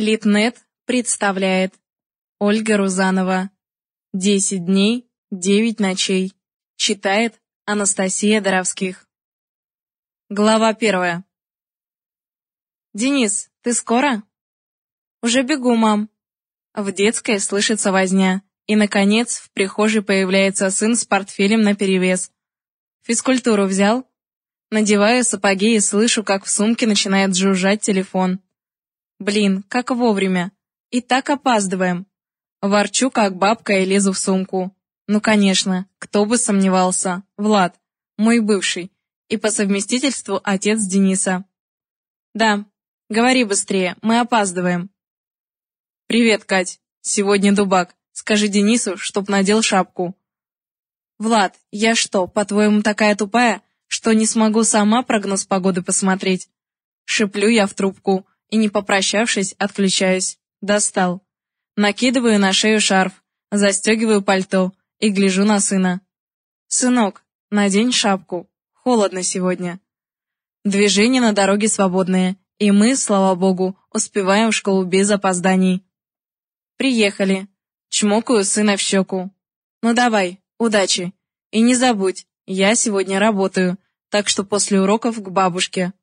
Литнет представляет Ольга Рузанова «Десять дней, девять ночей» Читает Анастасия Доровских Глава первая «Денис, ты скоро?» «Уже бегу, мам». В детской слышится возня, и, наконец, в прихожей появляется сын с портфелем наперевес. «Физкультуру взял?» Надеваю сапоги и слышу, как в сумке начинает жужжать телефон. Блин, как вовремя. И так опаздываем. Ворчу, как бабка, и лезу в сумку. Ну, конечно, кто бы сомневался. Влад, мой бывший. И по совместительству отец Дениса. Да, говори быстрее, мы опаздываем. Привет, Кать. Сегодня дубак. Скажи Денису, чтоб надел шапку. Влад, я что, по-твоему такая тупая, что не смогу сама прогноз погоды посмотреть? Шиплю я в трубку и, не попрощавшись, отключаюсь. Достал. Накидываю на шею шарф, застегиваю пальто и гляжу на сына. «Сынок, надень шапку. Холодно сегодня». Движения на дороге свободные, и мы, слава богу, успеваем в школу без опозданий. Приехали. Чмокаю сына в щеку. Ну давай, удачи. И не забудь, я сегодня работаю, так что после уроков к бабушке.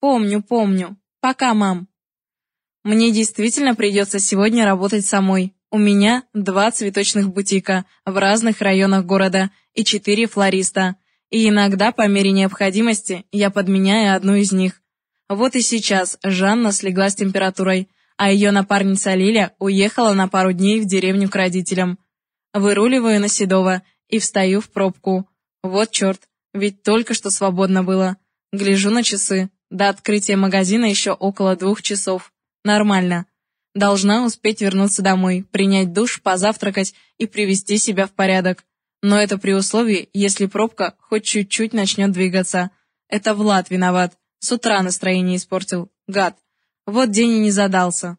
Помню, помню. Пока, мам. Мне действительно придется сегодня работать самой. У меня два цветочных бутика в разных районах города и четыре флориста. И иногда, по мере необходимости, я подменяю одну из них. Вот и сейчас Жанна слегла с температурой, а ее напарница Лиля уехала на пару дней в деревню к родителям. Выруливаю на Седова и встаю в пробку. Вот черт, ведь только что свободно было. Гляжу на часы. До открытия магазина еще около двух часов. Нормально. Должна успеть вернуться домой, принять душ, позавтракать и привести себя в порядок. Но это при условии, если пробка хоть чуть-чуть начнет двигаться. Это Влад виноват. С утра настроение испортил. Гад. Вот день и не задался.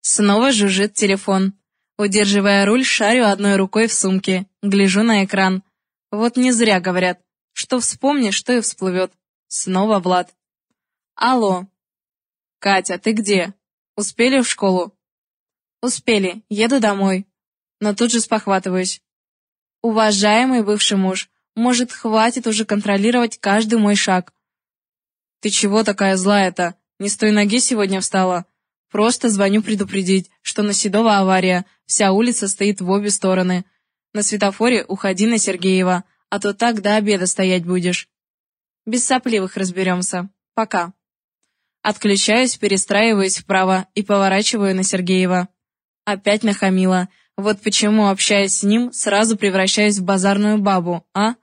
Снова жужжит телефон. Удерживая руль, шарю одной рукой в сумке. Гляжу на экран. Вот не зря говорят. Что вспомнишь, что и всплывет. Снова Влад. Алло. Катя, ты где? Успели в школу? Успели, еду домой. Но тут же спохватываюсь. Уважаемый бывший муж, может, хватит уже контролировать каждый мой шаг. Ты чего такая злая-то? Не с той ноги сегодня встала? Просто звоню предупредить, что на Седова авария, вся улица стоит в обе стороны. На светофоре уходи на Сергеева, а то так до обеда стоять будешь. Без сопливых разберемся. Пока. Отключаюсь, перестраиваюсь вправо и поворачиваю на Сергеева. Опять нахамила. Вот почему, общаясь с ним, сразу превращаюсь в базарную бабу, а?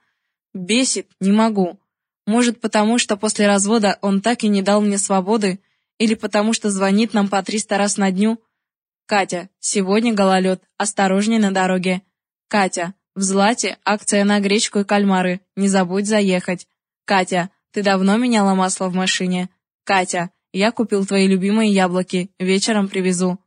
Бесит, не могу. Может, потому что после развода он так и не дал мне свободы? Или потому что звонит нам по триста раз на дню? Катя, сегодня гололед, осторожней на дороге. Катя, в Злате акция на гречку и кальмары, не забудь заехать. Катя, ты давно меняла масло в машине? Катя, я купил твои любимые яблоки, вечером привезу.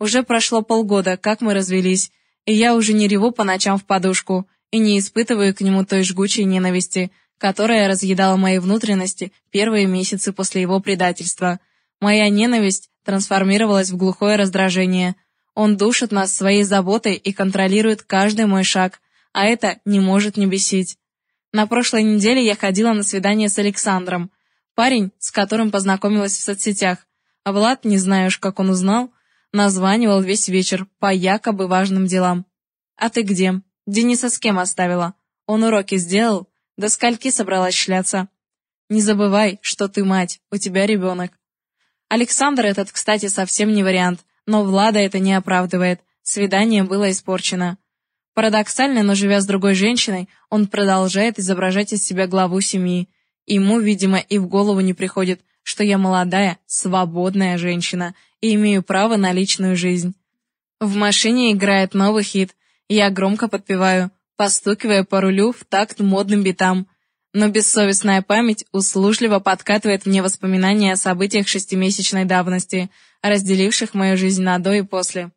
Уже прошло полгода, как мы развелись, и я уже не реву по ночам в подушку и не испытываю к нему той жгучей ненависти, которая разъедала мои внутренности первые месяцы после его предательства. Моя ненависть трансформировалась в глухое раздражение. Он душит нас своей заботой и контролирует каждый мой шаг, а это не может не бесить. На прошлой неделе я ходила на свидание с Александром, парень, с которым познакомилась в соцсетях. А Влад, не знаю уж, как он узнал, названивал весь вечер по якобы важным делам. «А ты где? Дениса с кем оставила? Он уроки сделал? До скольки собралась шляться? Не забывай, что ты мать, у тебя ребенок». Александр этот, кстати, совсем не вариант, но Влада это не оправдывает. Свидание было испорчено. Парадоксально, но живя с другой женщиной, он продолжает изображать из себя главу семьи. Ему, видимо, и в голову не приходит, что я молодая, свободная женщина и имею право на личную жизнь. В машине играет новый хит, я громко подпеваю, постукивая по рулю в такт модным битам. Но бессовестная память услужливо подкатывает мне воспоминания о событиях шестимесячной давности, разделивших мою жизнь на до и после.